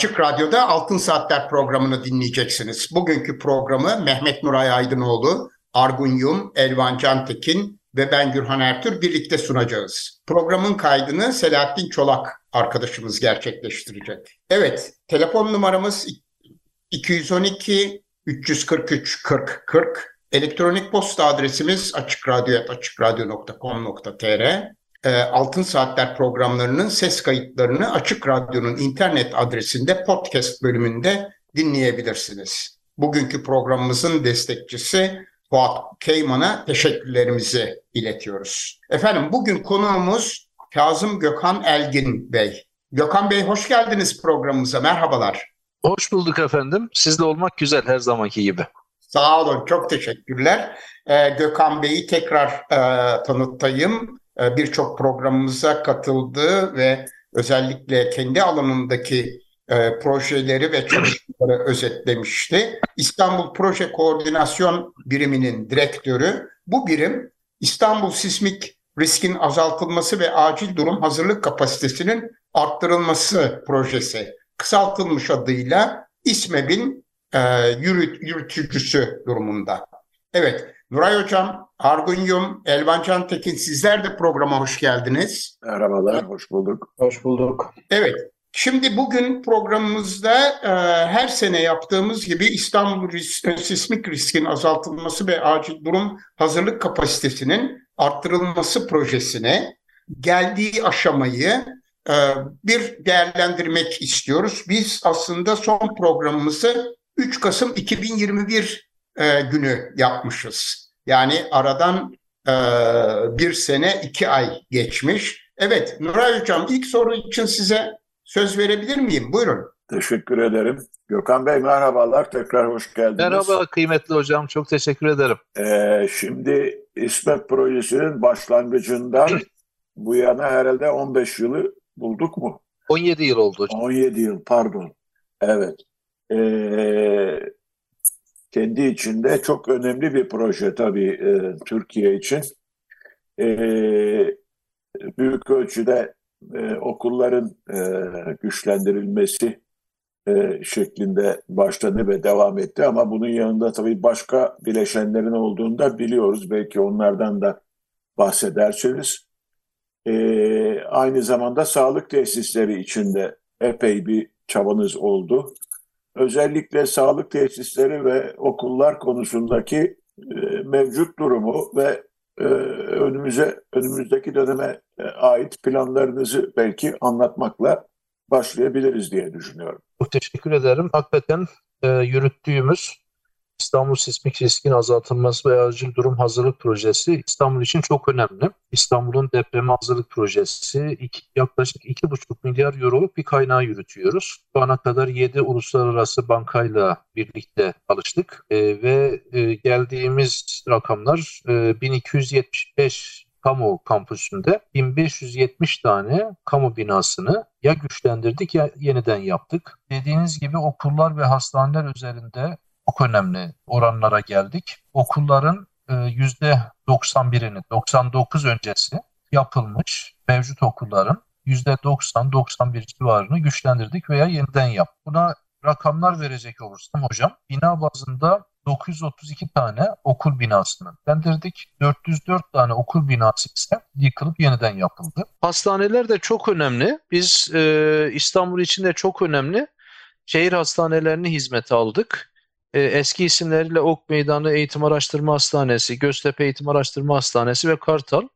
Açık Radyo'da Altın Saatler programını dinleyeceksiniz. Bugünkü programı Mehmet Nuray Aydınoğlu, Argun Yum, Elvan Cantekin ve ben Gürhan Ertür birlikte sunacağız. Programın kaydını Selahattin Çolak arkadaşımız gerçekleştirecek. Evet, telefon numaramız 212 343 40 40. Elektronik posta adresimiz açıkradyo.com.tr e, Altın Saatler programlarının ses kayıtlarını Açık Radyo'nun internet adresinde podcast bölümünde dinleyebilirsiniz. Bugünkü programımızın destekçisi Fuat Keyman'a teşekkürlerimizi iletiyoruz. Efendim bugün konuğumuz Kazım Gökhan Elgin Bey. Gökhan Bey hoş geldiniz programımıza. Merhabalar. Hoş bulduk efendim. Sizle olmak güzel her zamanki gibi. Sağ olun. Çok teşekkürler. Ee, Gökhan Bey'i tekrar e, tanıtayım. E, birçok programımıza katıldı ve özellikle kendi alanındaki e, projeleri ve çalışmaları özetlemişti. İstanbul Proje Koordinasyon Biriminin direktörü. Bu birim İstanbul sismik riskin azaltılması ve acil durum hazırlık kapasitesinin arttırılması projesi. Kısaltılmış adıyla İSMEB'in e, yürüt, yürütücüsü durumunda. Evet, Nuray Hocam, Argunyum, Elvan Can Tekin sizler de programa hoş geldiniz. Merhabalar, hoş bulduk. Hoş bulduk. Evet, şimdi bugün programımızda e, her sene yaptığımız gibi İstanbul risk, e, sismik riskin azaltılması ve acil durum hazırlık kapasitesinin arttırılması projesine geldiği aşamayı e, bir değerlendirmek istiyoruz. Biz aslında son programımızı 3 Kasım 2021 e, günü yapmışız. Yani aradan e, bir sene iki ay geçmiş. Evet Nuray Hocam ilk soru için size söz verebilir miyim? Buyurun. Teşekkür ederim. Gökhan Bey merhabalar. Tekrar hoş geldiniz. Merhaba kıymetli hocam. Çok teşekkür ederim. Ee, şimdi İsmet Projesi'nin başlangıcından bu yana herhalde 15 yılı bulduk mu? 17 yıl oldu hocam. 17 yıl pardon. Evet. Ee, kendi içinde çok önemli bir proje tabii e, Türkiye için. E, büyük ölçüde e, okulların e, güçlendirilmesi e, şeklinde başladı ve devam etti ama bunun yanında tabii başka bileşenlerin olduğunu da biliyoruz. Belki onlardan da bahsedersiniz. E, aynı zamanda sağlık tesisleri içinde epey bir çabanız oldu özellikle sağlık tesisleri ve okullar konusundaki e, mevcut durumu ve e, önümüze önümüzdeki döneme e, ait planlarınızı belki anlatmakla başlayabiliriz diye düşünüyorum. Teşekkür ederim. Hakikaten yürüttüğümüz İstanbul Sismik Riskin Azaltılması ve Acil Durum Hazırlık Projesi İstanbul için çok önemli. İstanbul'un depreme hazırlık projesi iki, yaklaşık 2,5 milyar euroluk bir kaynağı yürütüyoruz. Şu ana kadar 7 uluslararası bankayla birlikte çalıştık e, ve e, geldiğimiz rakamlar e, 1275 kamu kampüsünde 1570 tane kamu binasını ya güçlendirdik ya yeniden yaptık. Dediğiniz gibi okullar ve hastaneler üzerinde çok önemli oranlara geldik. Okulların %91'ini, e, 99 öncesi yapılmış mevcut okulların %90-91 civarını güçlendirdik veya yeniden yap. Buna rakamlar verecek olursam hocam, bina bazında 932 tane okul binasını güçlendirdik. 404 tane okul binası ise yıkılıp yeniden yapıldı. Hastaneler de çok önemli. Biz e, İstanbul için de çok önemli. Şehir hastanelerini hizmete aldık e, eski isimleriyle Ok Meydanı Eğitim Araştırma Hastanesi, Göztepe Eğitim Araştırma Hastanesi ve Kartal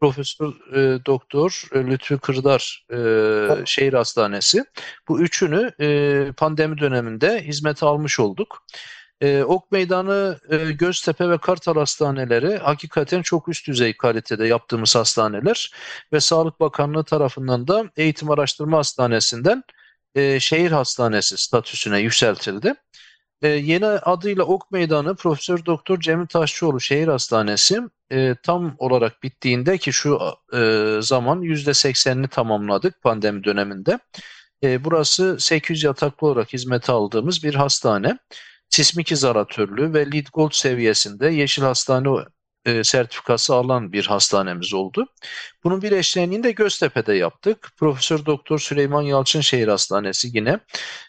Profesör e, Doktor e, Lütfü Kırdar e, Şehir Hastanesi. Bu üçünü e, pandemi döneminde hizmete almış olduk. E, ok Meydanı, e, Göztepe ve Kartal hastaneleri hakikaten çok üst düzey kalitede yaptığımız hastaneler ve Sağlık Bakanlığı tarafından da Eğitim Araştırma Hastanesi'nden e, şehir hastanesi statüsüne yükseltildi. E, yeni adıyla Ok Meydanı Profesör Doktor Cemil Taşçıoğlu Şehir Hastanesi e, tam olarak bittiğinde ki şu e, zaman %80'ini tamamladık pandemi döneminde. E, burası 800 yataklı olarak hizmete aldığımız bir hastane. Sismik izolatörlü ve LEED Gold seviyesinde Yeşil Hastane e, sertifikası alan bir hastanemiz oldu. Bunun bir eşleğini de Göztepe'de yaptık. Profesör Doktor Süleyman Yalçın Şehir Hastanesi yine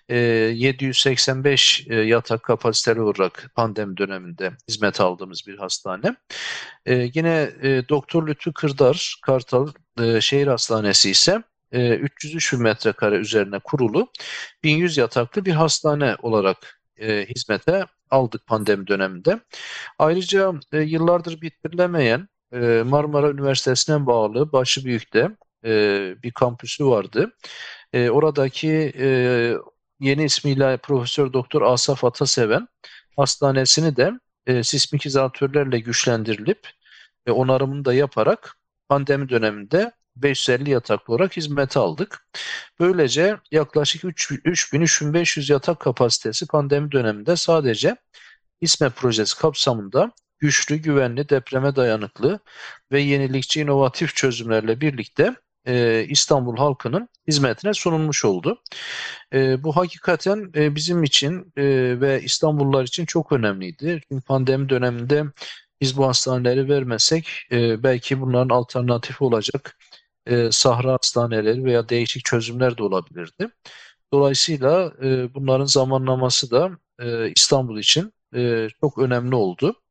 e, 785 e, yatak kapasiteli olarak pandemi döneminde hizmet aldığımız bir hastane. E, yine e, Doktor Lütfü Kırdar Kartal e, Şehir Hastanesi ise 303 e, metrekare üzerine kurulu 1100 yataklı bir hastane olarak e, hizmete aldık pandemi döneminde. Ayrıca e, yıllardır bitirilemeyen e, Marmara Üniversitesi'ne bağlı Başıbüyük'te e, bir kampüsü vardı. E, oradaki e, yeni ismiyle Profesör Doktor Asaf Ataseven hastanesini de e, sismik izolatörlerle güçlendirilip e, onarımını da yaparak pandemi döneminde 550 yataklı olarak hizmete aldık. Böylece yaklaşık 3000-3500 yatak kapasitesi pandemi döneminde sadece İSME projesi kapsamında güçlü, güvenli, depreme dayanıklı ve yenilikçi inovatif çözümlerle birlikte e, İstanbul halkının hizmetine sunulmuş oldu. E, bu hakikaten e, bizim için e, ve İstanbullular için çok önemliydi. Çünkü pandemi döneminde biz bu hastaneleri vermesek e, belki bunların alternatifi olacak e, sahra hastaneleri veya değişik çözümler de olabilirdi. Dolayısıyla e, bunların zamanlaması da e, İstanbul için e, çok önemli oldu.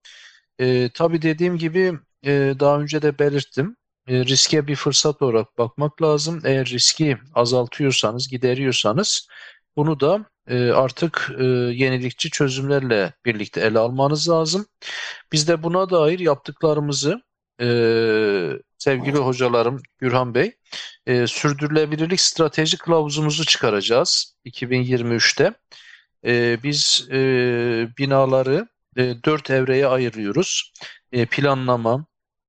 E, tabii dediğim gibi e, daha önce de belirttim. E, riske bir fırsat olarak bakmak lazım. Eğer riski azaltıyorsanız, gideriyorsanız bunu da e, artık e, yenilikçi çözümlerle birlikte ele almanız lazım. Biz de buna dair yaptıklarımızı e, sevgili hocalarım Gürhan Bey e, sürdürülebilirlik strateji kılavuzumuzu çıkaracağız 2023'te. E, biz e, binaları e, dört evreye ayırıyoruz. E, planlama,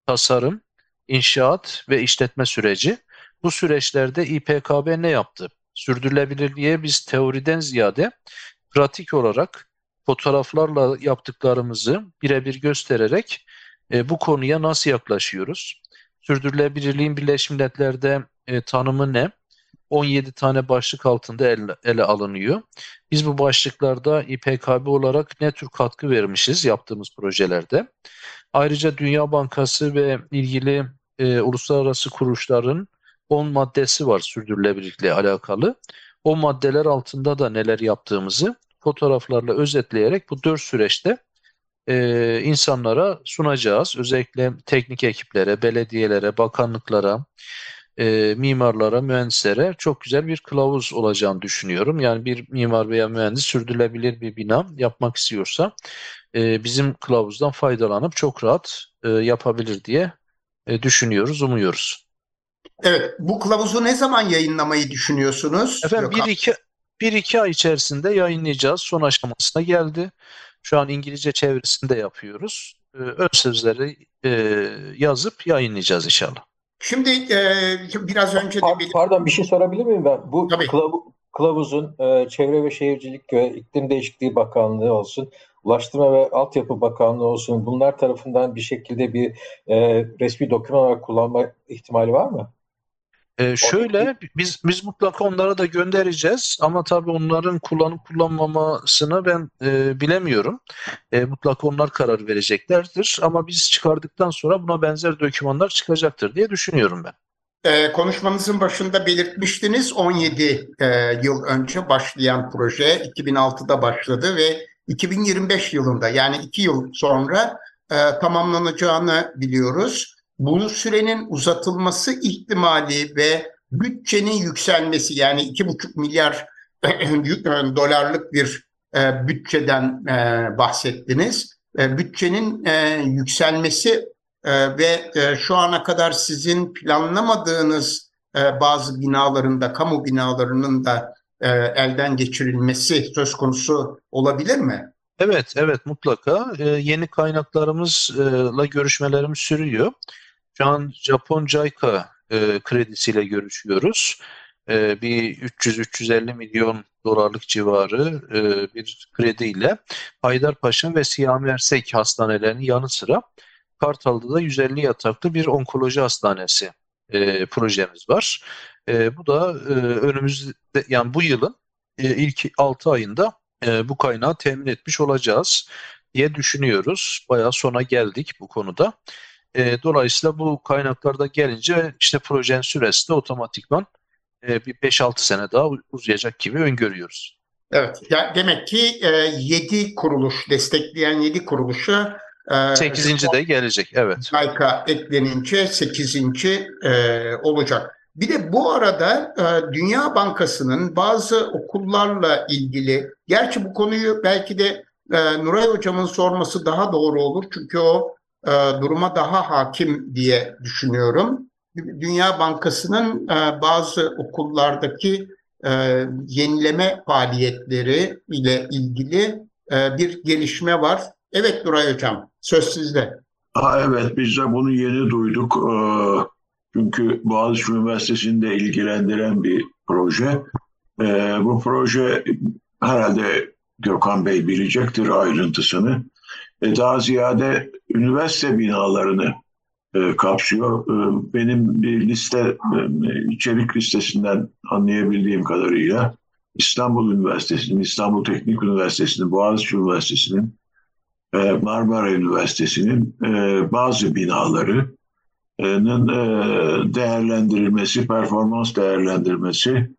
tasarım, inşaat ve işletme süreci. Bu süreçlerde İPKB ne yaptı? Sürdürülebilirliğe biz teoriden ziyade pratik olarak fotoğraflarla yaptıklarımızı birebir göstererek e, bu konuya nasıl yaklaşıyoruz? Sürdürülebilirliğin Birleşmiş Milletler'de e, tanımı ne? 17 tane başlık altında ele, ele alınıyor. Biz bu başlıklarda İPKB olarak ne tür katkı vermişiz yaptığımız projelerde? Ayrıca Dünya Bankası ve ilgili e, uluslararası kuruluşların 10 maddesi var sürdürülebilirlikle alakalı. O maddeler altında da neler yaptığımızı fotoğraflarla özetleyerek bu dört süreçte e, insanlara sunacağız. Özellikle teknik ekiplere, belediyelere, bakanlıklara, e, mimarlara, mühendislere çok güzel bir kılavuz olacağını düşünüyorum. Yani bir mimar veya mühendis sürdürülebilir bir bina yapmak istiyorsa e, bizim kılavuzdan faydalanıp çok rahat e, yapabilir diye e, düşünüyoruz, umuyoruz. Evet, bu kılavuzu ne zaman yayınlamayı düşünüyorsunuz? Efendim bir iki, bir iki ay içerisinde yayınlayacağız. Son aşamasına geldi. Şu an İngilizce çevirisinde yapıyoruz. E, ön sözleri e, yazıp yayınlayacağız inşallah. Şimdi e, biraz önce de... Pardon, pardon bir şey sorabilir miyim ben? Bu kılavu, kılavuzun e, Çevre ve Şehircilik ve İklim Değişikliği Bakanlığı olsun, Ulaştırma ve Altyapı Bakanlığı olsun bunlar tarafından bir şekilde bir e, resmi doküman olarak kullanma ihtimali var mı? Ee, şöyle biz biz mutlaka onlara da göndereceğiz ama tabii onların kullanıp kullanmamasını ben e, bilemiyorum. E, mutlaka onlar karar vereceklerdir ama biz çıkardıktan sonra buna benzer dokümanlar çıkacaktır diye düşünüyorum ben. E, konuşmanızın başında belirtmiştiniz 17 e, yıl önce başlayan proje 2006'da başladı ve 2025 yılında yani 2 yıl sonra e, tamamlanacağını biliyoruz bu sürenin uzatılması ihtimali ve bütçenin yükselmesi yani iki buçuk milyar dolarlık bir e, bütçeden e, bahsettiniz. E, bütçenin e, yükselmesi e, ve e, şu ana kadar sizin planlamadığınız e, bazı binalarında, kamu binalarının da e, elden geçirilmesi söz konusu olabilir mi? Evet, evet mutlaka. Ee, yeni kaynaklarımızla görüşmelerimiz sürüyor. Şu an Japon JICA e, kredisiyle görüşüyoruz. E, bir 300-350 milyon dolarlık civarı e, bir krediyle Haydarpaşa ve Siyami Ersek hastanelerinin yanı sıra Kartal'da da 150 yataklı bir onkoloji hastanesi e, projemiz var. E, bu da e, önümüzde yani bu yılın e, ilk 6 ayında e, bu kaynağı temin etmiş olacağız diye düşünüyoruz. Bayağı sona geldik bu konuda. E, dolayısıyla bu kaynaklarda gelince işte projenin süresi de otomatikman e, bir 5-6 sene daha uzayacak gibi öngörüyoruz. Evet, yani demek ki e, 7 kuruluş, destekleyen 7 kuruluşa 8. E, de gelecek, evet. Sayka eklenince 8. E, olacak. Bir de bu arada e, Dünya Bankası'nın bazı okullarla ilgili, gerçi bu konuyu belki de e, Nuray Hocam'ın sorması daha doğru olur. Çünkü o e, duruma daha hakim diye düşünüyorum. Dünya Bankası'nın e, bazı okullardaki e, yenileme faaliyetleri ile ilgili e, bir gelişme var. Evet Nuray Hocam, söz sizde. Ha, evet, biz de bunu yeni duyduk. Ee, çünkü Boğaziçi Üniversitesi'nde ilgilendiren bir proje. Ee, bu proje herhalde Gökhan Bey bilecektir ayrıntısını. Ee, daha ziyade üniversite binalarını e, kapsıyor. E, benim bir liste, e, içerik listesinden anlayabildiğim kadarıyla İstanbul Üniversitesi'nin, İstanbul Teknik Üniversitesi'nin, Boğaziçi Üniversitesi'nin, e, Marmara Üniversitesi'nin e, bazı binalarının e, değerlendirilmesi, performans değerlendirmesi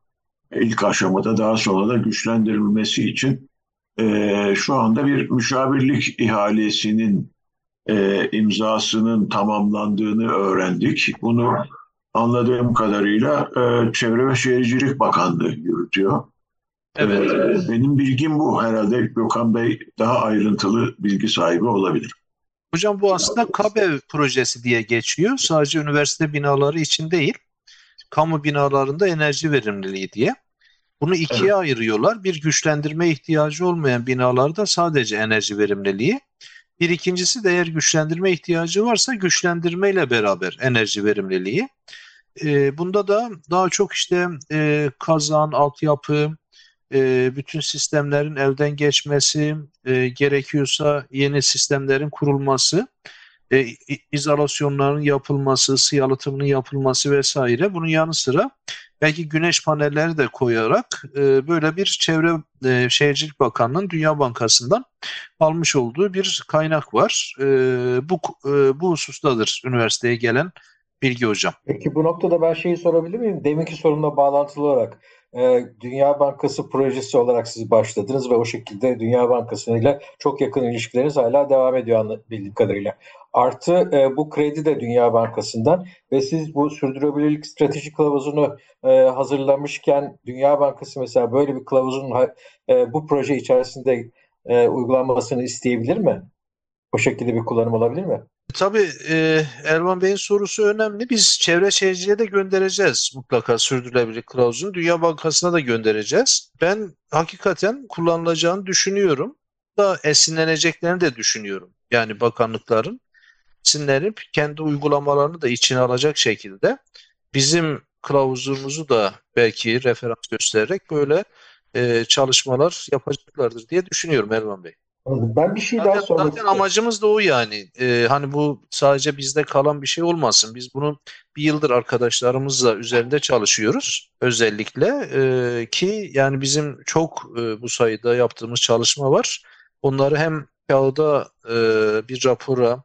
ilk aşamada daha sonra da güçlendirilmesi için e, şu anda bir müşavirlik ihalesinin e, imzasının tamamlandığını öğrendik. Bunu anladığım kadarıyla e, Çevre ve Şehircilik Bakanlığı yürütüyor. Evet. E, benim bilgim bu. Herhalde Gökhan Bey daha ayrıntılı bilgi sahibi olabilir. Hocam bu aslında KABEV projesi diye geçiyor. Sadece üniversite binaları için değil, kamu binalarında enerji verimliliği diye. Bunu ikiye evet. ayırıyorlar. Bir güçlendirme ihtiyacı olmayan binalarda sadece enerji verimliliği. Bir ikincisi de eğer güçlendirme ihtiyacı varsa güçlendirmeyle beraber enerji verimliliği. E, bunda da daha çok işte e, kazan, altyapı, e, bütün sistemlerin elden geçmesi, e, gerekiyorsa yeni sistemlerin kurulması, e, izolasyonların yapılması, ısı yalıtımının yapılması vesaire. Bunun yanı sıra belki güneş panelleri de koyarak e, böyle bir çevre e, şehircilik bakanlığının Dünya Bankası'ndan almış olduğu bir kaynak var. E, bu e, bu husustadır üniversiteye gelen bilgi hocam. Peki bu noktada ben şeyi sorabilir miyim? Deminki sorunla bağlantılı olarak e, Dünya Bankası projesi olarak siz başladınız ve o şekilde Dünya Bankası ile çok yakın ilişkileriniz hala devam ediyor bildiğim kadarıyla. Artı e, bu kredi de Dünya Bankası'ndan ve siz bu sürdürülebilirlik strateji kılavuzunu e, hazırlamışken Dünya Bankası mesela böyle bir kılavuzun bu proje içerisinde uygulanmasını isteyebilir mi? O şekilde bir kullanım olabilir mi? Tabii e, Erman Bey'in sorusu önemli. Biz çevre şehirciliğe de göndereceğiz mutlaka sürdürülebilirlik kılavuzunu. Dünya Bankası'na da göndereceğiz. Ben hakikaten kullanılacağını düşünüyorum. Da esinleneceklerini de düşünüyorum. Yani bakanlıkların esinlenip kendi uygulamalarını da içine alacak şekilde bizim kılavuzumuzu da belki referans göstererek böyle e, çalışmalar yapacaklardır diye düşünüyorum Erman Bey. Ben bir şey zaten, daha sormak Zaten amacımız da o yani. Ee, hani bu sadece bizde kalan bir şey olmasın. Biz bunu bir yıldır arkadaşlarımızla üzerinde çalışıyoruz. Özellikle e, ki yani bizim çok e, bu sayıda yaptığımız çalışma var. Onları hem kağıda e, bir rapora,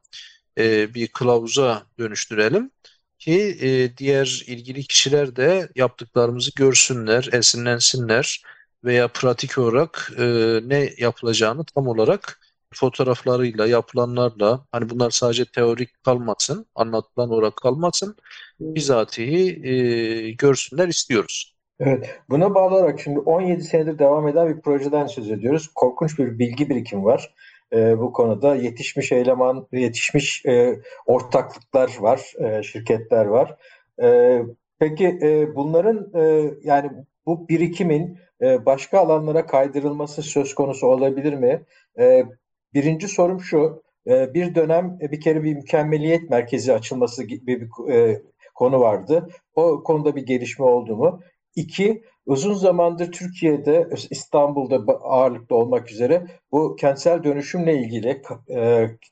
e, bir kılavuza dönüştürelim ki e, diğer ilgili kişiler de yaptıklarımızı görsünler, esinlensinler veya pratik olarak e, ne yapılacağını tam olarak fotoğraflarıyla, yapılanlarla hani bunlar sadece teorik kalmasın, anlatılan olarak kalmasın, bizatihi e, görsünler istiyoruz. Evet, buna bağlı olarak şimdi 17 senedir devam eden bir projeden söz ediyoruz. Korkunç bir bilgi birikimi var. E, bu konuda yetişmiş eleman, yetişmiş e, ortaklıklar var, e, şirketler var. E, peki e, bunların e, yani bu birikimin e, başka alanlara kaydırılması söz konusu olabilir mi? E, birinci sorum şu, e, bir dönem e, bir kere bir mükemmeliyet merkezi açılması gibi bir e, konu vardı. O konuda bir gelişme oldu mu? İki, uzun zamandır Türkiye'de, İstanbul'da ağırlıklı olmak üzere bu kentsel dönüşümle ilgili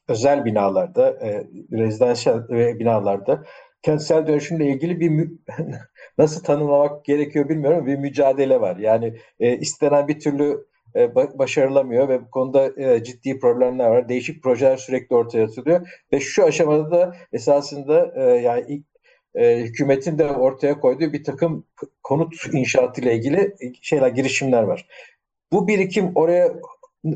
özel binalarda, e, rezidansiyel binalarda kentsel dönüşümle ilgili bir nasıl tanımlamak gerekiyor bilmiyorum bir mücadele var. Yani e, istenen bir türlü e, başarılamıyor ve bu konuda e, ciddi problemler var. Değişik projeler sürekli ortaya atılıyor ve şu aşamada da esasında e, yani ilk e, hükümetin de ortaya koyduğu bir takım konut inşaatı ile ilgili şeyler girişimler var. Bu birikim oraya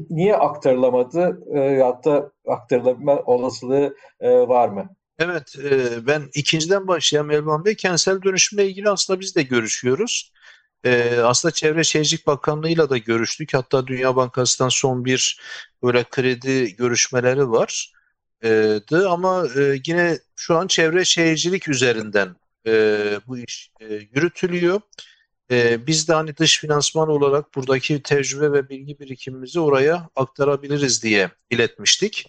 niye aktarılamadı? E, hatta aktarılabilme olasılığı e, var mı? Evet, e, ben ikinciden başlayayım Elvan Bey. Kentsel dönüşümle ilgili aslında biz de görüşüyoruz. E, aslında Çevre Şehircilik Bakanlığı'yla da görüştük. Hatta Dünya Bankası'ndan son bir böyle kredi görüşmeleri var. E, ama yine şu an çevre şehircilik üzerinden bu iş yürütülüyor. Biz de hani dış finansman olarak buradaki tecrübe ve bilgi birikimimizi oraya aktarabiliriz diye iletmiştik.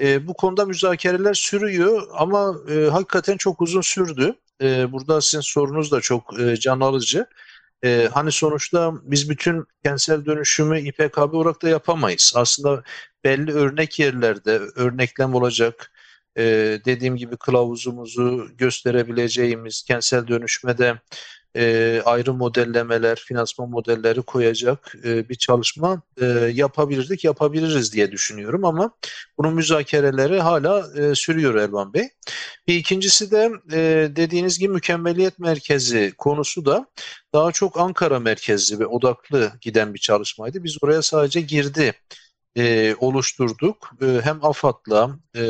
E, bu konuda müzakereler sürüyor ama e, hakikaten çok uzun sürdü. E, burada sizin sorunuz da çok e, can alıcı. E, hani sonuçta biz bütün kentsel dönüşümü İPKB olarak da yapamayız. Aslında belli örnek yerlerde örneklem olacak e, dediğim gibi kılavuzumuzu gösterebileceğimiz kentsel dönüşmede e, ayrı modellemeler, finansman modelleri koyacak e, bir çalışma e, yapabilirdik, yapabiliriz diye düşünüyorum ama bunun müzakereleri hala e, sürüyor Elvan Bey. Bir ikincisi de e, dediğiniz gibi mükemmeliyet merkezi konusu da daha çok Ankara merkezli ve odaklı giden bir çalışmaydı. Biz oraya sadece girdi e, oluşturduk. E, hem AFAD'la e,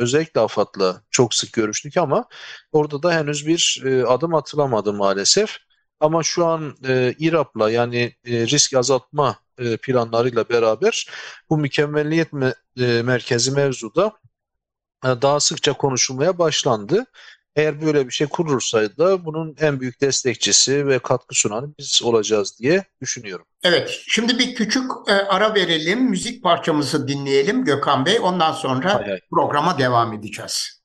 özellikle AFAD'la çok sık görüştük ama orada da henüz bir e, adım atılamadı maalesef. Ama şu an e, İRAP'la yani e, risk azaltma e, planlarıyla beraber bu mükemmelliyet me, e, merkezi mevzuda e, daha sıkça konuşulmaya başlandı. Eğer böyle bir şey kurulursa da bunun en büyük destekçisi ve katkı sunan biz olacağız diye düşünüyorum. Evet, şimdi bir küçük e, ara verelim, müzik parçamızı dinleyelim Gökhan Bey. Ondan sonra hay hay. programa devam edeceğiz.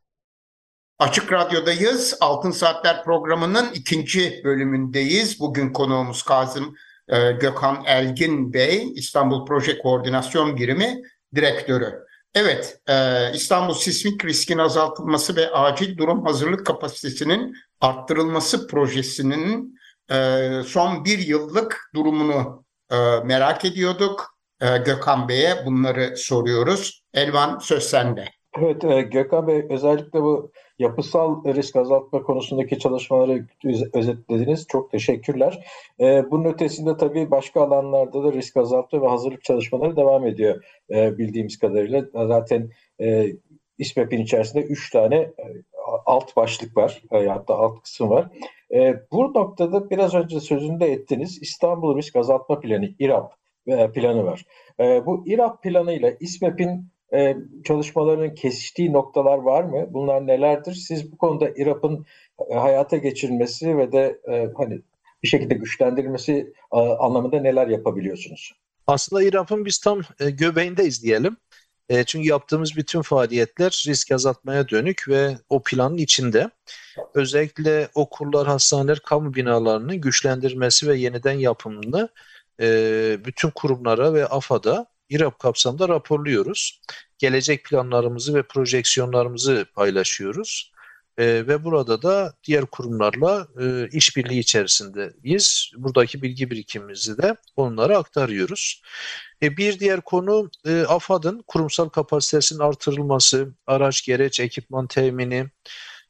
Açık Radyo'dayız. Altın Saatler programının ikinci bölümündeyiz. Bugün konuğumuz Kazım e, Gökhan Elgin Bey, İstanbul Proje Koordinasyon Birimi Direktörü. Evet, e, İstanbul sismik riskin azaltılması ve acil durum hazırlık kapasitesinin arttırılması projesinin e, son bir yıllık durumunu e, merak ediyorduk. E, Gökhan Bey'e bunları soruyoruz. Elvan söz sende. Evet, e, Gökhan Bey özellikle bu yapısal risk azaltma konusundaki çalışmaları özetlediniz. Çok teşekkürler. E, bunun ötesinde tabii başka alanlarda da risk azaltma ve hazırlık çalışmaları devam ediyor e, bildiğimiz kadarıyla. Zaten e, İSMEP'in içerisinde üç tane e, alt başlık var, e, hatta alt kısım var. E, bu noktada biraz önce sözünde ettiniz İstanbul Risk Azaltma Planı, İRAP e, planı var. E, bu İRAP planıyla İSMEP'in e, çalışmalarının kesiştiği noktalar var mı? Bunlar nelerdir? Siz bu konuda İRAP'ın e, hayata geçirilmesi ve de e, hani bir şekilde güçlendirilmesi e, anlamında neler yapabiliyorsunuz? Aslında İRAP'ın biz tam e, göbeğindeyiz diyelim. E, çünkü yaptığımız bütün faaliyetler risk azaltmaya dönük ve o planın içinde. Özellikle okullar, hastaneler, kamu binalarının güçlendirmesi ve yeniden yapımını e, bütün kurumlara ve AFAD'a İRAP kapsamında raporluyoruz. Gelecek planlarımızı ve projeksiyonlarımızı paylaşıyoruz. E, ve burada da diğer kurumlarla e, işbirliği içerisindeyiz. Buradaki bilgi birikimimizi de onlara aktarıyoruz. E, bir diğer konu e, AFAD'ın kurumsal kapasitesinin artırılması, araç, gereç, ekipman temini,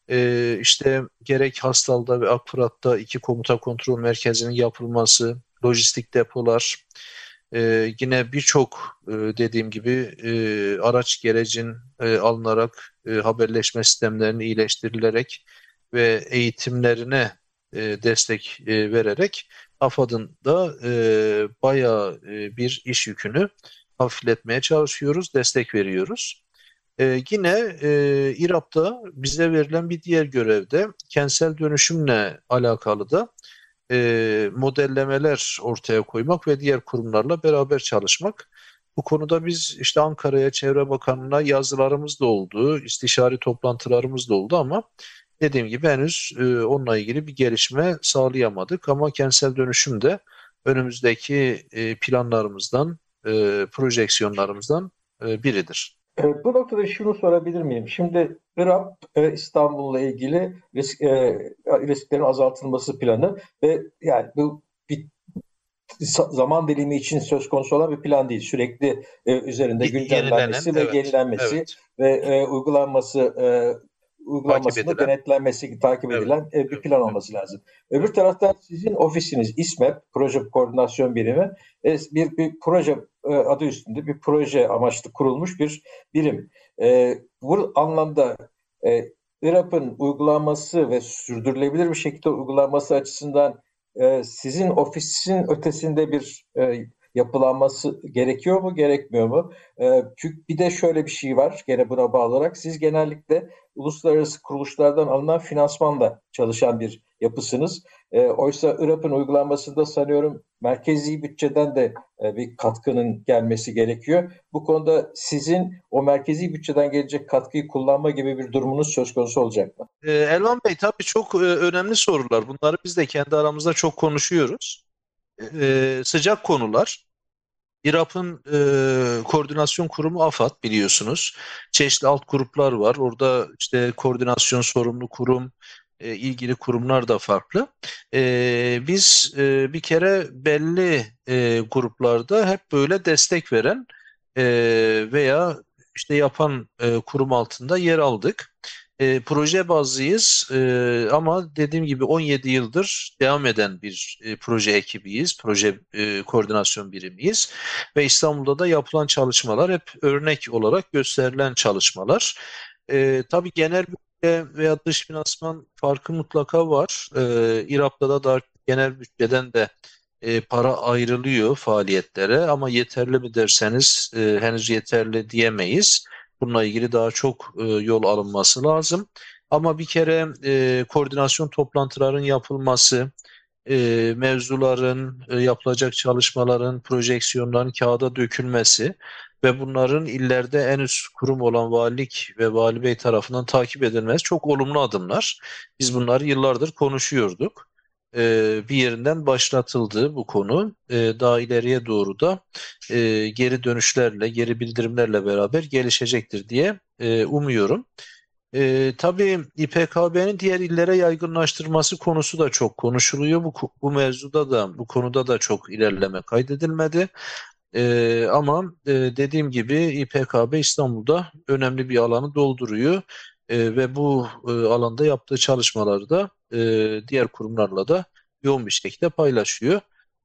e, işte gerek Hastal'da ve Akfırat'ta iki komuta kontrol merkezinin yapılması, lojistik depolar, e, yine birçok e, dediğim gibi e, araç gerecin e, alınarak e, haberleşme sistemlerini iyileştirilerek ve eğitimlerine e, destek e, vererek AFAD'ın da e, bayağı e, bir iş yükünü hafifletmeye çalışıyoruz, destek veriyoruz. E, yine e, İRAP'ta bize verilen bir diğer görevde kentsel dönüşümle alakalı da e, modellemeler ortaya koymak ve diğer kurumlarla beraber çalışmak. Bu konuda biz işte Ankara'ya, Çevre Bakanlığı'na yazılarımız da oldu, istişare toplantılarımız da oldu ama dediğim gibi henüz e, onunla ilgili bir gelişme sağlayamadık. Ama kentsel dönüşüm de önümüzdeki e, planlarımızdan, e, projeksiyonlarımızdan e, biridir. Evet, bu noktada şunu sorabilir miyim? Şimdi IRAP e, İstanbul'la ilgili risk, e, risklerin azaltılması planı ve yani bu bir zaman dilimi için söz konusu olan bir plan değil. Sürekli e, üzerinde güncellenmesi ve evet, yenilenmesi evet. ve e, uygulanması e, uygulanmasında denetlenmesi, takip edilen evet. bir plan olması lazım. Öbür taraftan sizin ofisiniz İSMEP, Proje Koordinasyon Birimi, e, bir, bir proje e, adı üstünde bir proje amaçlı kurulmuş bir birim. E, bu anlamda IRAP'ın uygulanması ve sürdürülebilir bir şekilde uygulanması açısından sizin ofisin ötesinde bir yapılanması gerekiyor mu, gerekmiyor mu? Çünkü bir de şöyle bir şey var, gene buna bağlı olarak. Siz genellikle uluslararası kuruluşlardan alınan finansmanla çalışan bir yapısınız. E, oysa IRAP'ın uygulanmasında sanıyorum merkezi bütçeden de e, bir katkının gelmesi gerekiyor. Bu konuda sizin o merkezi bütçeden gelecek katkıyı kullanma gibi bir durumunuz söz konusu olacak mı? Elvan Bey tabii çok e, önemli sorular. Bunları biz de kendi aramızda çok konuşuyoruz e, sıcak konular. İRAP'ın e, koordinasyon kurumu AFAD biliyorsunuz. Çeşitli alt gruplar var. Orada işte koordinasyon sorumlu kurum, e, ilgili kurumlar da farklı. E, biz e, bir kere belli e, gruplarda hep böyle destek veren e, veya işte yapan e, kurum altında yer aldık. E, proje bazlıyız e, ama dediğim gibi 17 yıldır devam eden bir e, proje ekibiyiz, proje e, koordinasyon birimiyiz ve İstanbul'da da yapılan çalışmalar hep örnek olarak gösterilen çalışmalar. E, tabii genel bütçe veya dış finansman farkı mutlaka var. E, İRAP'ta da daha genel bütçeden de e, para ayrılıyor faaliyetlere ama yeterli mi derseniz e, henüz yeterli diyemeyiz. Bununla ilgili daha çok e, yol alınması lazım. Ama bir kere e, koordinasyon toplantıların yapılması, e, mevzuların, e, yapılacak çalışmaların, projeksiyonların kağıda dökülmesi ve bunların illerde en üst kurum olan valilik ve vali bey tarafından takip edilmesi çok olumlu adımlar. Biz bunları yıllardır konuşuyorduk e, bir yerinden başlatıldı bu konu. E, daha ileriye doğru da e, geri dönüşlerle, geri bildirimlerle beraber gelişecektir diye e, umuyorum. E, tabii İPKB'nin diğer illere yaygınlaştırması konusu da çok konuşuluyor. Bu, bu mevzuda da, bu konuda da çok ilerleme kaydedilmedi. E, ama e, dediğim gibi İPKB İstanbul'da önemli bir alanı dolduruyor e, ve bu e, alanda yaptığı çalışmaları da e, diğer kurumlarla da yoğun bir şekilde paylaşıyor.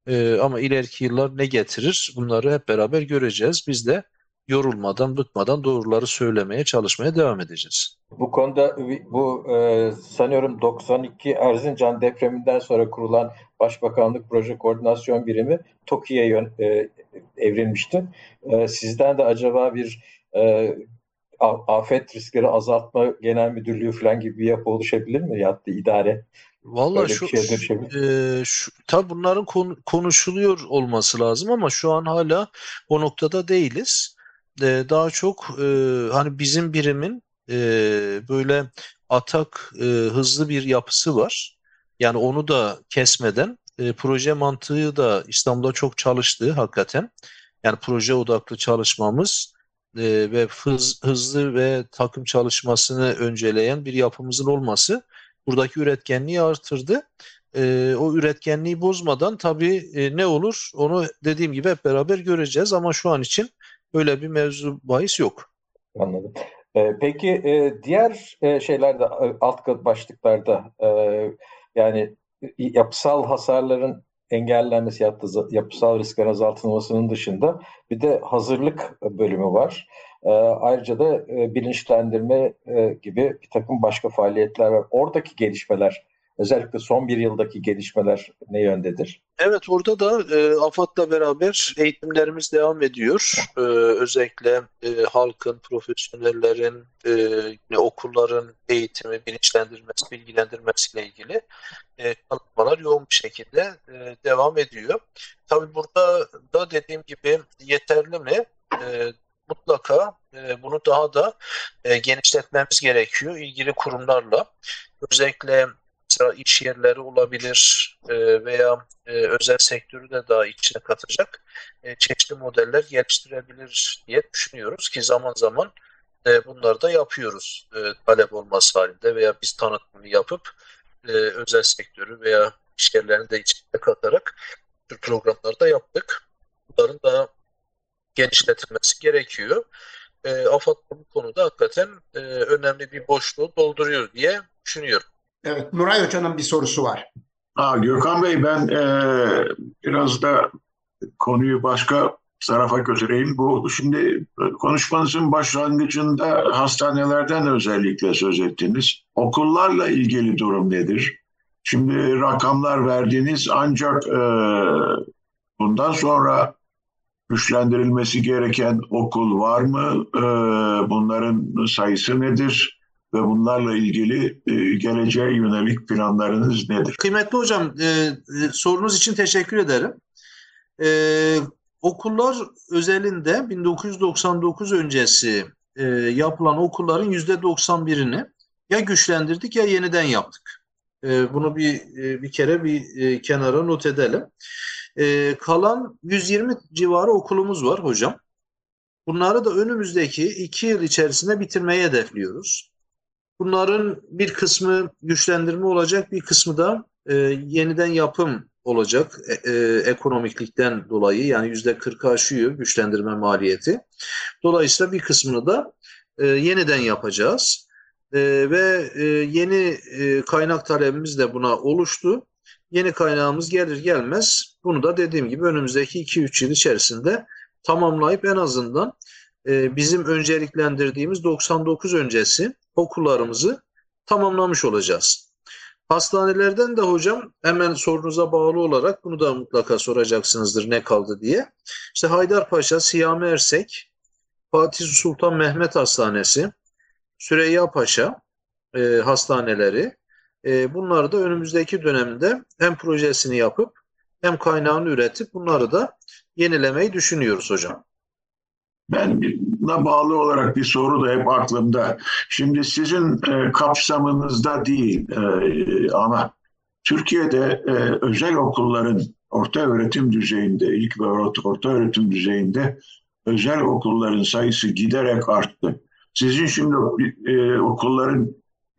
E, ama ileriki yıllar ne getirir bunları hep beraber göreceğiz. Biz de yorulmadan, bıkmadan doğruları söylemeye, çalışmaya devam edeceğiz. Bu konuda bu e, sanıyorum 92 Erzincan depreminden sonra kurulan Başbakanlık Proje Koordinasyon Birimi TOKİ'ye e, evrilmişti. E, sizden de acaba bir e, afet riskleri azaltma genel müdürlüğü falan gibi bir yapı oluşabilir mi? Ya da idare. Vallahi şu, e, şu tabii bunların kon, konuşuluyor olması lazım ama şu an hala o noktada değiliz. E, daha çok e, hani bizim birimin e, böyle atak e, hızlı bir yapısı var. Yani onu da kesmeden e, proje mantığı da İstanbul'da çok çalıştı hakikaten. Yani proje odaklı çalışmamız e, ve hız, hızlı ve takım çalışmasını önceleyen bir yapımızın olması buradaki üretkenliği artırdı. E, o üretkenliği bozmadan tabii e, ne olur onu dediğim gibi hep beraber göreceğiz ama şu an için öyle bir mevzu bahis yok. Anladım. E, peki e, diğer e, şeylerde alt başlıklarda e, yani yapısal hasarların engellenmesi yaptığı yapısal risklerin azaltılmasının dışında bir de hazırlık bölümü var. E, ayrıca da e, bilinçlendirme e, gibi bir takım başka faaliyetler var. Oradaki gelişmeler Özellikle son bir yıldaki gelişmeler ne yöndedir? Evet orada da e, AFAD'la beraber eğitimlerimiz devam ediyor. E, özellikle e, halkın, profesyonellerin, e, okulların eğitimi, bilinçlendirmesi, bilgilendirmesiyle ilgili e, çalışmalar yoğun bir şekilde e, devam ediyor. Tabii burada da dediğim gibi yeterli mi? E, mutlaka e, bunu daha da e, genişletmemiz gerekiyor ilgili kurumlarla. Özellikle mesela iş yerleri olabilir e, veya e, özel sektörü de daha içine katacak e, çeşitli modeller geliştirebilir diye düşünüyoruz ki zaman zaman bunları da yapıyoruz talep olması halinde veya biz tanıtımını yapıp özel sektörü veya iş yerlerini de içine katarak tür programlarda yaptık. Bunların daha genişletilmesi gerekiyor. E, AFAD bu konuda hakikaten e, önemli bir boşluğu dolduruyor diye düşünüyorum. Evet, Nuray Hoca'nın bir sorusu var. Aa, Gökhan Bey ben e, biraz da konuyu başka tarafa götüreyim. Bu şimdi konuşmanızın başlangıcında hastanelerden özellikle söz ettiniz. Okullarla ilgili durum nedir? Şimdi rakamlar verdiğiniz ancak e, bundan sonra güçlendirilmesi gereken okul var mı? E, bunların sayısı nedir? Ve bunlarla ilgili e, geleceğe yönelik planlarınız nedir? Kıymetli hocam, e, e, sorunuz için teşekkür ederim. Okullar özelinde 1999 öncesi yapılan okulların %91'ini ya güçlendirdik ya yeniden yaptık. Bunu bir bir kere bir kenara not edelim. Kalan 120 civarı okulumuz var hocam. Bunları da önümüzdeki iki yıl içerisinde bitirmeyi hedefliyoruz. Bunların bir kısmı güçlendirme olacak, bir kısmı da e, yeniden yapım olacak e, e, ekonomiklikten dolayı yani yüzde 40 aşıyor güçlendirme maliyeti. Dolayısıyla bir kısmını da e, yeniden yapacağız e, ve e, yeni e, kaynak talebimiz de buna oluştu. Yeni kaynağımız gelir gelmez bunu da dediğim gibi önümüzdeki 2-3 yıl içerisinde tamamlayıp en azından e, bizim önceliklendirdiğimiz 99 öncesi okullarımızı tamamlamış olacağız. Hastanelerden de hocam hemen sorunuza bağlı olarak bunu da mutlaka soracaksınızdır ne kaldı diye. İşte Haydarpaşa, Siyami Ersek, Fatih Sultan Mehmet Hastanesi, Süreyya Paşa e, hastaneleri e, bunları da önümüzdeki dönemde hem projesini yapıp hem kaynağını üretip bunları da yenilemeyi düşünüyoruz hocam. Ben buna bağlı olarak bir soru da hep aklımda. Şimdi sizin e, kapsamınızda değil e, ama Türkiye'de e, özel okulların orta öğretim düzeyinde, ilk ve orta, öğretim düzeyinde özel okulların sayısı giderek arttı. Sizin şimdi e, okulların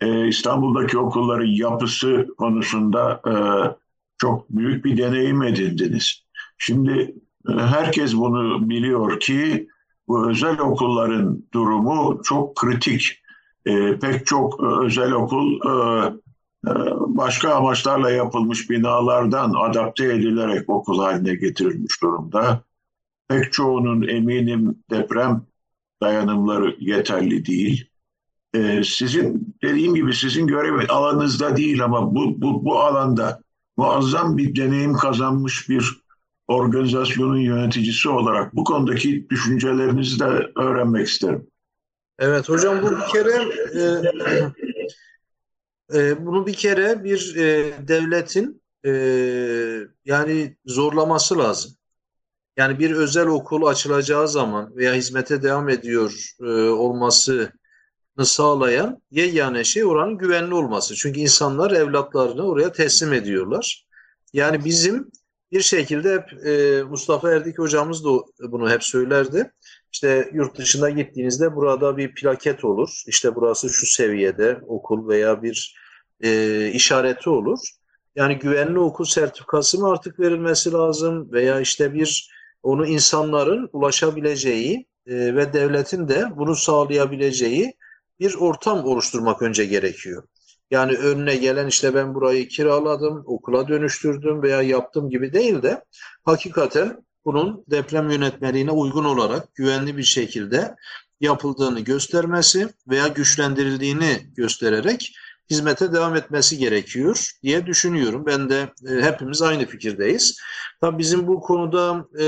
e, İstanbul'daki okulların yapısı konusunda e, çok büyük bir deneyim edindiniz. Şimdi e, herkes bunu biliyor ki bu özel okulların durumu çok kritik. E, pek çok e, özel okul e, e, başka amaçlarla yapılmış binalardan adapte edilerek okul haline getirilmiş durumda. Pek çoğunun eminim deprem dayanımları yeterli değil. Ee, sizin dediğim gibi sizin görev alanınızda değil ama bu, bu, bu alanda muazzam bir deneyim kazanmış bir organizasyonun yöneticisi olarak bu konudaki düşüncelerinizi de öğrenmek isterim. Evet hocam bu bir kere e, e, bunu bir kere bir e, devletin e, yani zorlaması lazım. Yani bir özel okul açılacağı zaman veya hizmete devam ediyor e, olmasını sağlayan yegane şey oranın güvenli olması. Çünkü insanlar evlatlarını oraya teslim ediyorlar. Yani bizim bir şekilde hep e, Mustafa Erdik hocamız da bunu hep söylerdi. İşte yurt dışına gittiğinizde burada bir plaket olur. İşte burası şu seviyede okul veya bir e, işareti olur. Yani güvenli okul sertifikası mı artık verilmesi lazım veya işte bir onu insanların ulaşabileceği e, ve devletin de bunu sağlayabileceği bir ortam oluşturmak önce gerekiyor. Yani önüne gelen işte ben burayı kiraladım, okula dönüştürdüm veya yaptım gibi değil de hakikaten bunun deprem yönetmeliğine uygun olarak güvenli bir şekilde yapıldığını göstermesi veya güçlendirildiğini göstererek hizmete devam etmesi gerekiyor diye düşünüyorum. Ben de e, hepimiz aynı fikirdeyiz. Tabii bizim bu konuda e,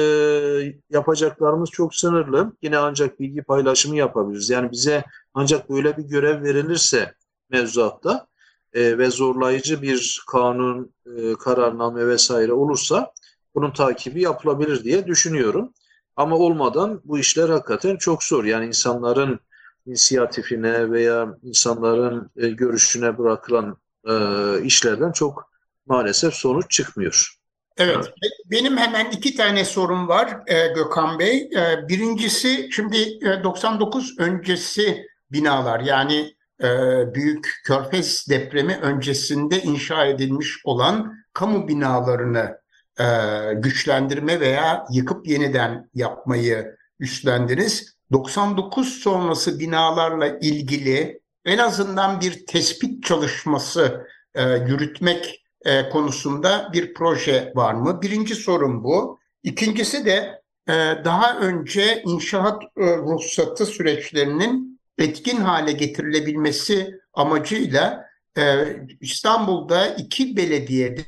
yapacaklarımız çok sınırlı. Yine ancak bilgi paylaşımı yapabiliriz. Yani bize ancak böyle bir görev verilirse mevzuatta e, ve zorlayıcı bir kanun, e, kararname vesaire olursa bunun takibi yapılabilir diye düşünüyorum. Ama olmadan bu işler hakikaten çok zor. Yani insanların inisiyatifine veya insanların e, görüşüne bırakılan e, işlerden çok maalesef sonuç çıkmıyor. Evet, benim hemen iki tane sorum var e, Gökhan Bey. E, birincisi şimdi e, 99 öncesi binalar yani e, Büyük Körfez depremi öncesinde inşa edilmiş olan kamu binalarını e, güçlendirme veya yıkıp yeniden yapmayı üstlendiniz. 99 sonrası binalarla ilgili en azından bir tespit çalışması e, yürütmek e, konusunda bir proje var mı? Birinci sorun bu. İkincisi de e, daha önce inşaat e, ruhsatı süreçlerinin etkin hale getirilebilmesi amacıyla e, İstanbul'da iki belediyede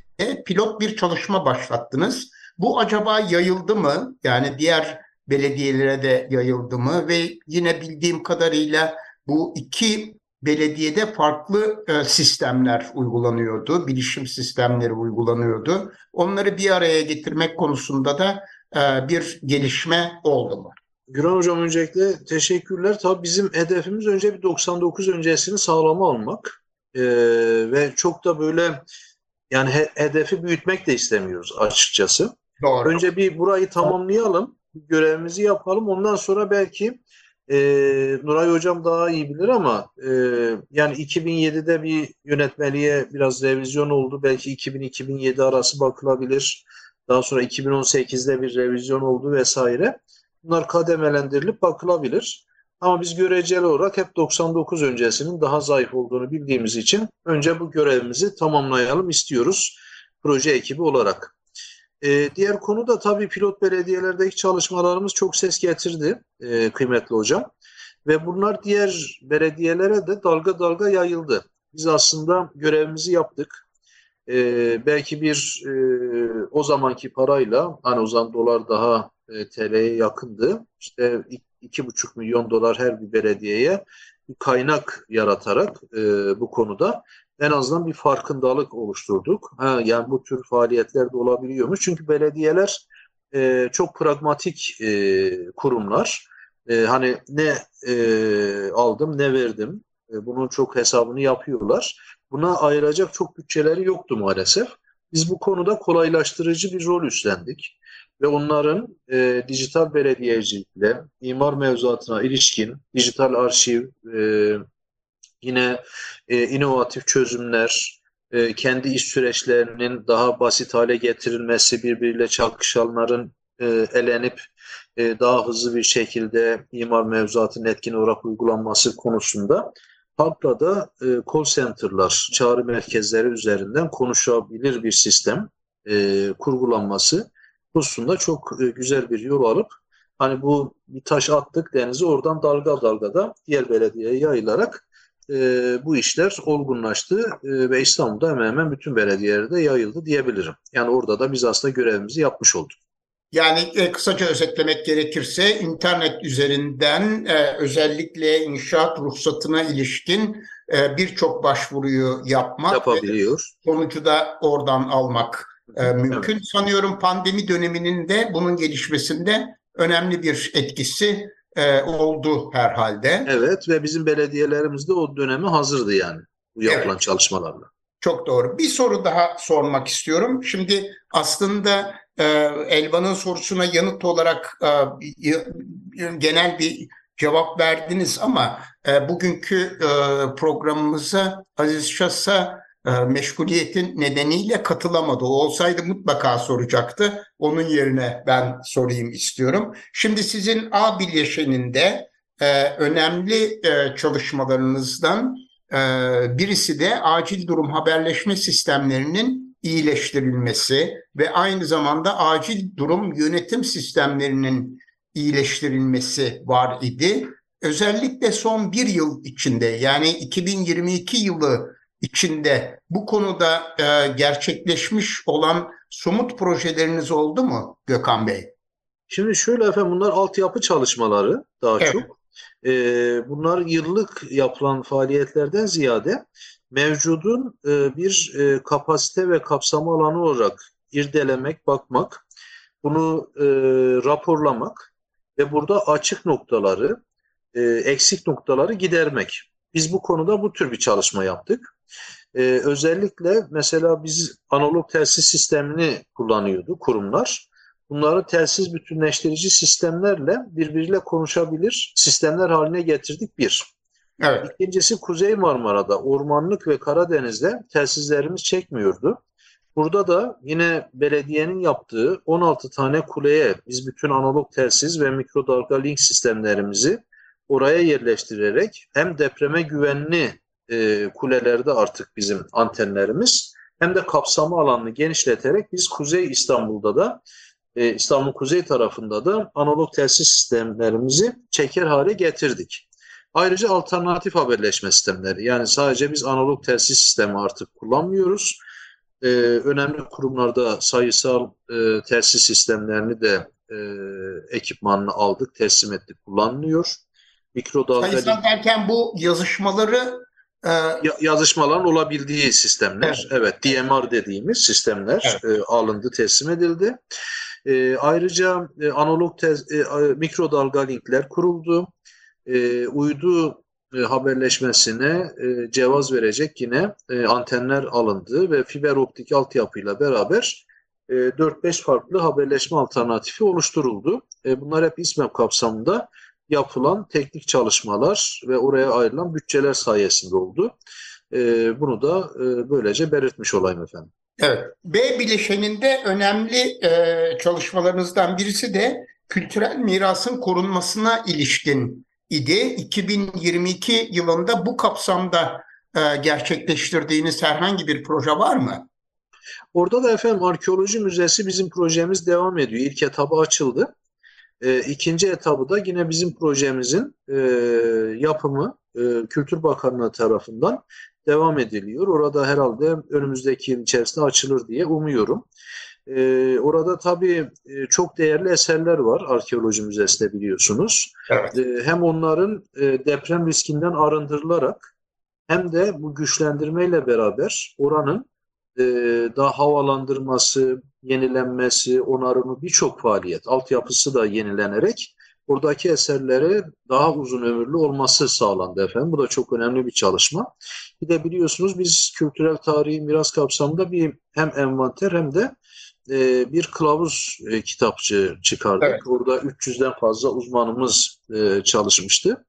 pilot bir çalışma başlattınız. Bu acaba yayıldı mı? Yani diğer belediyelere de yayıldı mı? Ve yine bildiğim kadarıyla bu iki belediyede farklı e, sistemler uygulanıyordu, bilişim sistemleri uygulanıyordu. Onları bir araya getirmek konusunda da e, bir gelişme oldu mu? Güran Hocam öncelikle teşekkürler. Tabii bizim hedefimiz önce bir 99 öncesini sağlama almak. Ee, ve çok da böyle yani he, hedefi büyütmek de istemiyoruz açıkçası. Doğru. Önce bir burayı tamamlayalım, görevimizi yapalım. Ondan sonra belki e, Nuray Hocam daha iyi bilir ama e, yani 2007'de bir yönetmeliğe biraz revizyon oldu. Belki 2000-2007 arası bakılabilir. Daha sonra 2018'de bir revizyon oldu vesaire. Bunlar kademelendirilip bakılabilir. Ama biz göreceli olarak hep 99 öncesinin daha zayıf olduğunu bildiğimiz için önce bu görevimizi tamamlayalım istiyoruz proje ekibi olarak. Ee, diğer konu da tabii pilot belediyelerdeki çalışmalarımız çok ses getirdi e, kıymetli hocam. Ve bunlar diğer belediyelere de dalga dalga yayıldı. Biz aslında görevimizi yaptık. Ee, belki bir e, o zamanki parayla hani o zaman dolar daha e, TL'ye yakındı. İşte iki buçuk milyon dolar her bir belediyeye bir kaynak yaratarak e, bu konuda en azından bir farkındalık oluşturduk. Ha, yani bu tür faaliyetler de olabiliyormuş. Çünkü belediyeler e, çok pragmatik e, kurumlar. E, hani ne e, aldım ne verdim. E, bunun çok hesabını yapıyorlar. Buna ayıracak çok bütçeleri yoktu maalesef. Biz bu konuda kolaylaştırıcı bir rol üstlendik ve onların e, dijital belediyecilikle imar mevzuatına ilişkin dijital arşiv, e, yine e, inovatif çözümler, e, kendi iş süreçlerinin daha basit hale getirilmesi, birbiriyle çakışanların e, elenip e, daha hızlı bir şekilde imar mevzuatının etkin olarak uygulanması konusunda halkla da e, call center'lar, çağrı merkezleri üzerinden konuşabilir bir sistem e, kurgulanması hususunda çok e, güzel bir yol alıp hani bu bir taş attık denize oradan dalga dalga da diğer belediyeye yayılarak e, bu işler olgunlaştı e, ve İstanbul'da hemen hemen bütün belediyelerde yayıldı diyebilirim. Yani orada da biz aslında görevimizi yapmış olduk. Yani e, kısaca özetlemek gerekirse internet üzerinden e, özellikle inşaat ruhsatına ilişkin e, birçok başvuruyu yapmak yapabiliyor. sonucu da oradan almak e, mümkün. Evet. Sanıyorum pandemi döneminin de bunun gelişmesinde önemli bir etkisi e, oldu herhalde. Evet ve bizim belediyelerimiz de o döneme hazırdı yani bu yapılan evet. çalışmalarla. Çok doğru. Bir soru daha sormak istiyorum. Şimdi aslında e, Elvan'ın sorusuna yanıt olarak e, genel bir cevap verdiniz ama e, bugünkü e, programımıza Aziz Şahs'a e, meşguliyetin nedeniyle katılamadı. O olsaydı mutlaka soracaktı. Onun yerine ben sorayım istiyorum. Şimdi sizin A bileşeninde e, önemli e, çalışmalarınızdan e, birisi de acil durum haberleşme sistemlerinin iyileştirilmesi ve aynı zamanda acil durum yönetim sistemlerinin iyileştirilmesi var idi. Özellikle son bir yıl içinde yani 2022 yılı içinde bu konuda e, gerçekleşmiş olan somut projeleriniz oldu mu Gökhan Bey? Şimdi şöyle efendim bunlar altyapı çalışmaları daha evet. çok. Ee, bunlar yıllık yapılan faaliyetlerden ziyade mevcudun e, bir e, kapasite ve kapsama alanı olarak irdelemek, bakmak, bunu e, raporlamak ve burada açık noktaları, e, eksik noktaları gidermek. Biz bu konuda bu tür bir çalışma yaptık. E, özellikle mesela biz analog telsiz sistemini kullanıyordu kurumlar. Bunları telsiz bütünleştirici sistemlerle birbiriyle konuşabilir sistemler haline getirdik bir. Evet. İkincisi Kuzey Marmara'da ormanlık ve Karadeniz'de telsizlerimiz çekmiyordu. Burada da yine belediyenin yaptığı 16 tane kuleye biz bütün analog telsiz ve mikrodalga link sistemlerimizi oraya yerleştirerek hem depreme güvenli e, kulelerde artık bizim antenlerimiz hem de kapsama alanını genişleterek biz Kuzey İstanbul'da da e, İstanbul Kuzey tarafında da analog telsiz sistemlerimizi çeker hale getirdik. Ayrıca alternatif haberleşme sistemleri yani sadece biz analog telsiz sistemi artık kullanmıyoruz. Ee, önemli kurumlarda sayısal e, telsiz sistemlerini de e, ekipmanını aldık, teslim ettik, kullanılıyor. Mikrodalga sayısal derken bu yazışmaları e... ya, yazışmaların olabildiği sistemler, evet, evet DMR dediğimiz sistemler evet. e, alındı, teslim edildi. E, ayrıca e, analog tez, e, mikrodalga linkler kuruldu e, uydu e, haberleşmesine e, cevaz verecek yine e, antenler alındı ve fiber optik altyapıyla beraber e, 4-5 farklı haberleşme alternatifi oluşturuldu. E, bunlar hep İSMEP kapsamında yapılan teknik çalışmalar ve oraya ayrılan bütçeler sayesinde oldu. E, bunu da e, böylece belirtmiş olayım efendim. Evet. B bileşeninde önemli e, çalışmalarınızdan birisi de kültürel mirasın korunmasına ilişkin idi. 2022 yılında bu kapsamda e, gerçekleştirdiğiniz herhangi bir proje var mı? Orada da efendim arkeoloji müzesi bizim projemiz devam ediyor. İlk etabı açıldı. E, ikinci etabı da yine bizim projemizin e, yapımı e, Kültür Bakanlığı tarafından devam ediliyor. Orada herhalde önümüzdeki yıl içerisinde açılır diye umuyorum. E, orada tabii e, çok değerli eserler var arkeoloji müzesinde biliyorsunuz. Evet. E, hem onların e, deprem riskinden arındırılarak hem de bu güçlendirmeyle beraber oranın e, daha havalandırması, yenilenmesi, onarımı birçok faaliyet, altyapısı da yenilenerek buradaki eserlere daha uzun ömürlü olması sağlandı efendim. Bu da çok önemli bir çalışma. Bir de biliyorsunuz biz kültürel tarihi miras kapsamında bir hem envanter hem de e, bir kılavuz e, kitapçı çıkardık. Evet. Orada 300'den fazla uzmanımız e, çalışmıştı.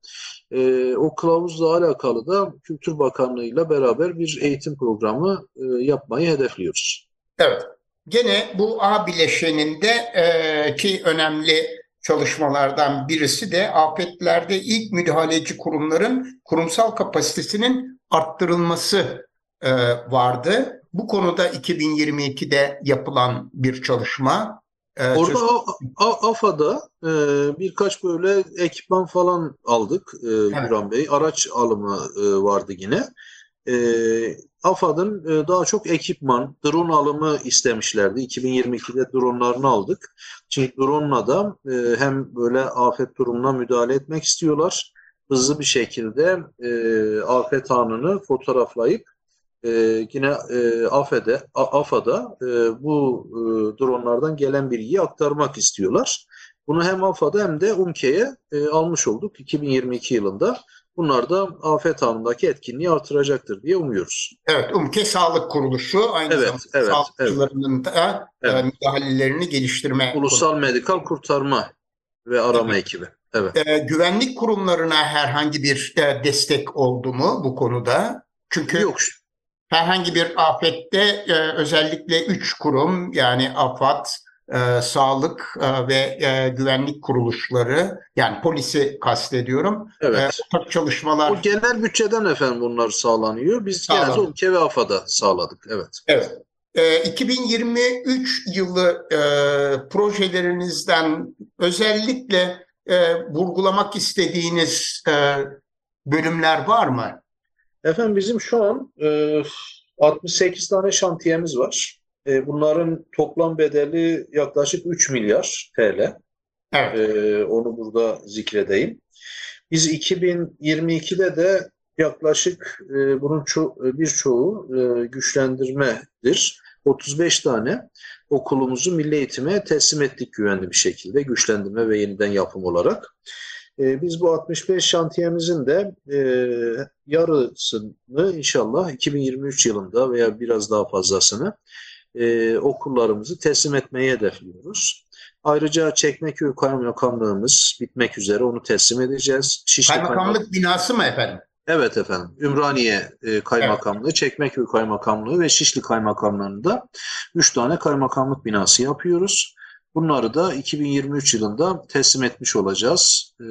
E, o kılavuzla alakalı da Kültür Bakanlığı ile beraber bir eğitim programı e, yapmayı hedefliyoruz. Evet. Gene bu A bileşeninde e, ki önemli çalışmalardan birisi de afetlerde ilk müdahaleci kurumların kurumsal kapasitesinin arttırılması e, vardı. Bu konuda 2022'de yapılan bir çalışma. Ee, Orada AFA'da e, birkaç böyle ekipman falan aldık e, evet. Güran Bey. Araç alımı e, vardı yine. E, AFAD'ın e, daha çok ekipman, drone alımı istemişlerdi. 2022'de dronlarını aldık. Çünkü drone'la da e, hem böyle afet durumuna müdahale etmek istiyorlar. Hızlı bir şekilde e, afet anını fotoğraflayıp e, yine e, AFE'de, AFA'da e, bu e, dronlardan gelen bilgiyi aktarmak istiyorlar. Bunu hem AFA'da hem de UMKE'ye e, almış olduk 2022 yılında. Bunlar da afet anındaki etkinliği artıracaktır diye umuyoruz. Evet, UMKE Sağlık Kuruluşu aynı evet, zamanda evet, sağlıkçılarının evet. da e, evet. müdahalelerini geliştirme. Ulusal kurulu. Medikal Kurtarma ve Arama evet. Ekibi. Evet. E, güvenlik kurumlarına herhangi bir e, destek oldu mu bu konuda? Çünkü Yok herhangi bir afette e, özellikle üç kurum yani AFAD, e, sağlık e, ve e, güvenlik kuruluşları yani polisi kastediyorum. Evet. E, çalışmalar. O genel bütçeden efendim bunlar sağlanıyor. Biz Sağlanıyor. genelde ülke ve AFAD'a sağladık. Evet. Evet. E, 2023 yılı e, projelerinizden özellikle e, vurgulamak istediğiniz e, bölümler var mı? Efendim bizim şu an e, 68 tane şantiyemiz var. E, bunların toplam bedeli yaklaşık 3 milyar TL. Evet. E, onu burada zikredeyim. Biz 2022'de de yaklaşık e, bunun ço birçoğu e, güçlendirmedir. 35 tane okulumuzu milli eğitime teslim ettik güvenli bir şekilde güçlendirme ve yeniden yapım olarak. E, biz bu 65 şantiyemizin de e, yarısını inşallah 2023 yılında veya biraz daha fazlasını e, okullarımızı teslim etmeyi hedefliyoruz. Ayrıca Çekmeköy Kaymakamlığımız bitmek üzere onu teslim edeceğiz. Şişli Kaymakamlık Kaymak... binası mı efendim? Evet efendim. Ümraniye e, Kaymakamlığı, evet. Çekmeköy Kaymakamlığı ve Şişli Kaymakamlığı'nda 3 tane kaymakamlık binası yapıyoruz. Bunları da 2023 yılında teslim etmiş olacağız e,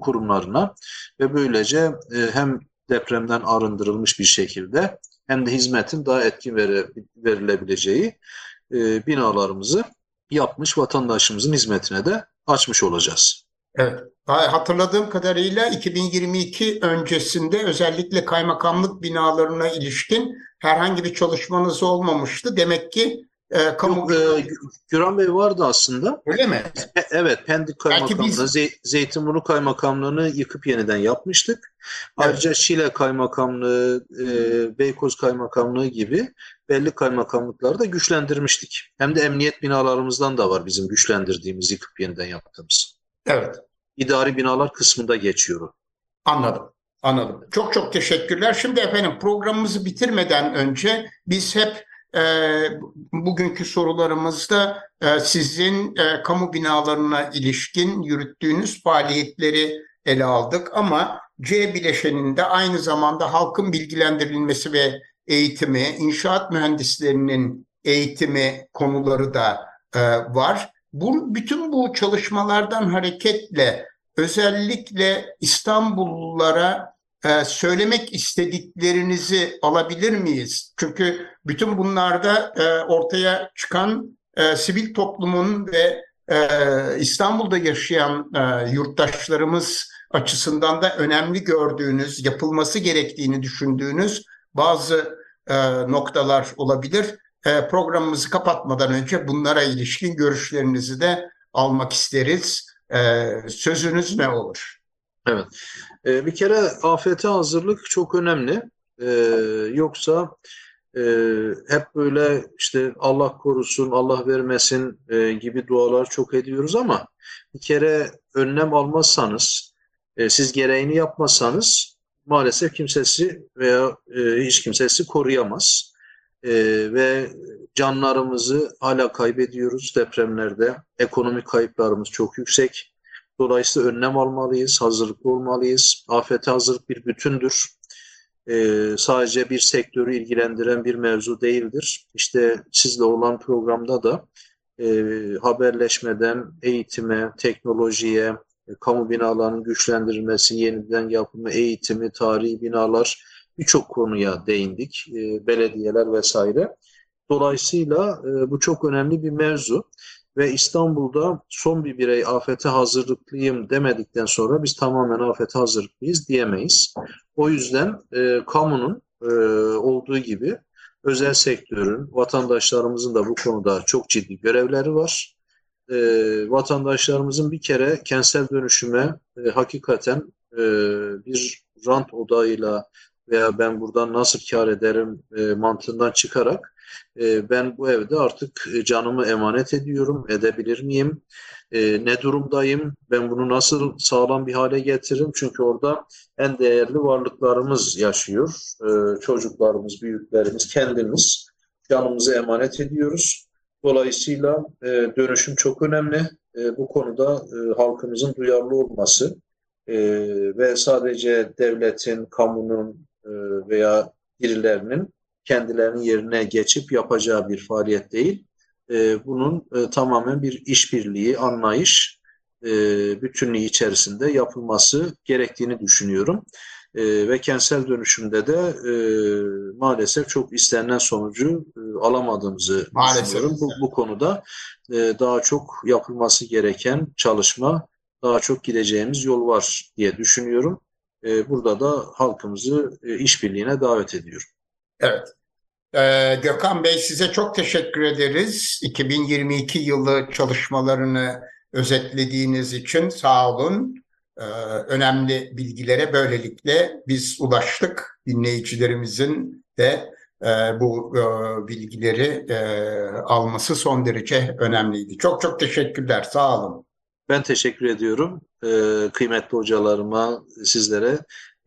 kurumlarına ve böylece e, hem depremden arındırılmış bir şekilde hem de hizmetin daha etkin verilebileceği e, binalarımızı yapmış vatandaşımızın hizmetine de açmış olacağız. Evet. Hatırladığım kadarıyla 2022 öncesinde özellikle kaymakamlık binalarına ilişkin herhangi bir çalışmanız olmamıştı. Demek ki e, kamu... Yok, e, Güran Bey vardı aslında. Öyle mi? E, evet, Pendik Kaymakamlığı, biz... Ze Zeytinburnu Kaymakamlığı'nı yıkıp yeniden yapmıştık. Ayrıca evet. Şile Kaymakamlığı, e, Beykoz Kaymakamlığı gibi belli kaymakamlıkları da güçlendirmiştik. Hem de emniyet binalarımızdan da var bizim güçlendirdiğimiz, yıkıp yeniden yaptığımız. Evet. İdari binalar kısmında geçiyor. Anladım. Anladım. Çok çok teşekkürler. Şimdi efendim programımızı bitirmeden önce biz hep e, bugünkü sorularımızda e, sizin e, kamu binalarına ilişkin yürüttüğünüz faaliyetleri ele aldık ama C bileşeninde aynı zamanda halkın bilgilendirilmesi ve eğitimi, inşaat mühendislerinin eğitimi konuları da e, var. Bu, bütün bu çalışmalardan hareketle özellikle İstanbullulara e, söylemek istediklerinizi alabilir miyiz? Çünkü bütün bunlarda e, ortaya çıkan e, sivil toplumun ve e, İstanbul'da yaşayan e, yurttaşlarımız açısından da önemli gördüğünüz, yapılması gerektiğini düşündüğünüz bazı e, noktalar olabilir. E, programımızı kapatmadan önce bunlara ilişkin görüşlerinizi de almak isteriz. E, sözünüz ne olur? Evet. E, bir kere afete hazırlık çok önemli. E, yoksa e, hep böyle işte Allah korusun, Allah vermesin e, gibi dualar çok ediyoruz ama bir kere önlem almazsanız, e, siz gereğini yapmazsanız maalesef kimsesi veya e, hiç kimsesi koruyamaz. E, ve canlarımızı hala kaybediyoruz depremlerde. Ekonomik kayıplarımız çok yüksek. Dolayısıyla önlem almalıyız, hazırlıklı olmalıyız. Afete hazırlık bir bütündür. Ee, sadece bir sektörü ilgilendiren bir mevzu değildir. İşte sizle olan programda da e, haberleşmeden eğitime, teknolojiye, e, kamu binalarının güçlendirilmesi, yeniden yapımı, eğitimi, tarihi binalar birçok konuya değindik. E, belediyeler vesaire. Dolayısıyla e, bu çok önemli bir mevzu ve İstanbul'da son bir birey afete hazırlıklıyım demedikten sonra biz tamamen afete hazırlıklıyız diyemeyiz. O yüzden e, kamunun e, olduğu gibi özel sektörün, vatandaşlarımızın da bu konuda çok ciddi görevleri var. E, vatandaşlarımızın bir kere kentsel dönüşüme e, hakikaten e, bir rant odağıyla veya ben buradan nasıl kar ederim e, mantığından çıkarak e, ben bu evde artık e, canımı emanet ediyorum, edebilir miyim? E, ne durumdayım? Ben bunu nasıl sağlam bir hale getiririm? Çünkü orada en değerli varlıklarımız yaşıyor. E, çocuklarımız, büyüklerimiz, kendimiz canımızı emanet ediyoruz. Dolayısıyla e, dönüşüm çok önemli. E, bu konuda halkımızın duyarlı olması ve sadece devletin, kamunun veya birilerinin kendilerinin yerine geçip yapacağı bir faaliyet değil. E, bunun e, tamamen bir işbirliği, anlayış, e, bütünlüğü içerisinde yapılması gerektiğini düşünüyorum. E, ve kentsel dönüşümde de e, maalesef çok istenilen sonucu e, alamadığımızı maalesef. düşünüyorum. Bu, bu konuda e, daha çok yapılması gereken çalışma, daha çok gideceğimiz yol var diye düşünüyorum. e, burada da halkımızı e, işbirliğine davet ediyorum. Evet. Ee, Gökhan Bey size çok teşekkür ederiz. 2022 yılı çalışmalarını özetlediğiniz için sağ olun. Ee, önemli bilgilere böylelikle biz ulaştık. Dinleyicilerimizin de e, bu e, bilgileri e, alması son derece önemliydi. Çok çok teşekkürler. Sağ olun. Ben teşekkür ediyorum kıymetli hocalarıma, sizlere.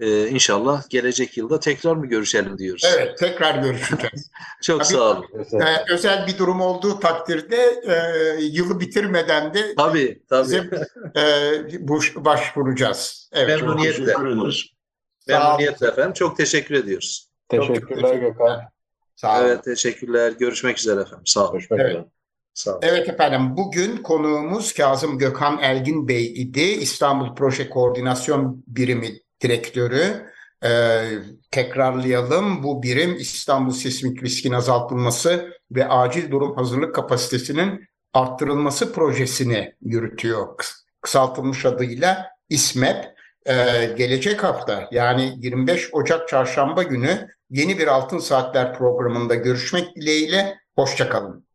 E, inşallah gelecek yılda tekrar mı görüşelim diyoruz. Evet, tekrar görüşeceğiz. Çok Tabii, sağ olun. E, özel bir durum olduğu takdirde e, yılı bitirmeden de Tabii, tabii. bize e, başvuracağız. Evet. Memnuniyetle. Memnuniyetle efendim. Çok teşekkür ediyoruz. Teşekkürler Gökhan. Sağ olun. Evet, teşekkürler. Görüşmek üzere efendim. Sağ olun. Görüşmek Evet. üzere. Sağ olun. Evet efendim bugün konuğumuz Kazım Gökhan Elgin Bey idi. İstanbul Proje Koordinasyon Birimi Direktörü. Ee, tekrarlayalım bu birim İstanbul sismik riskin azaltılması ve acil durum hazırlık kapasitesinin arttırılması projesini yürütüyor. Kıs- Kısaltılmış adıyla İSMEP. Ee, gelecek hafta yani 25 Ocak Çarşamba günü yeni bir Altın Saatler programında görüşmek dileğiyle. Hoşçakalın.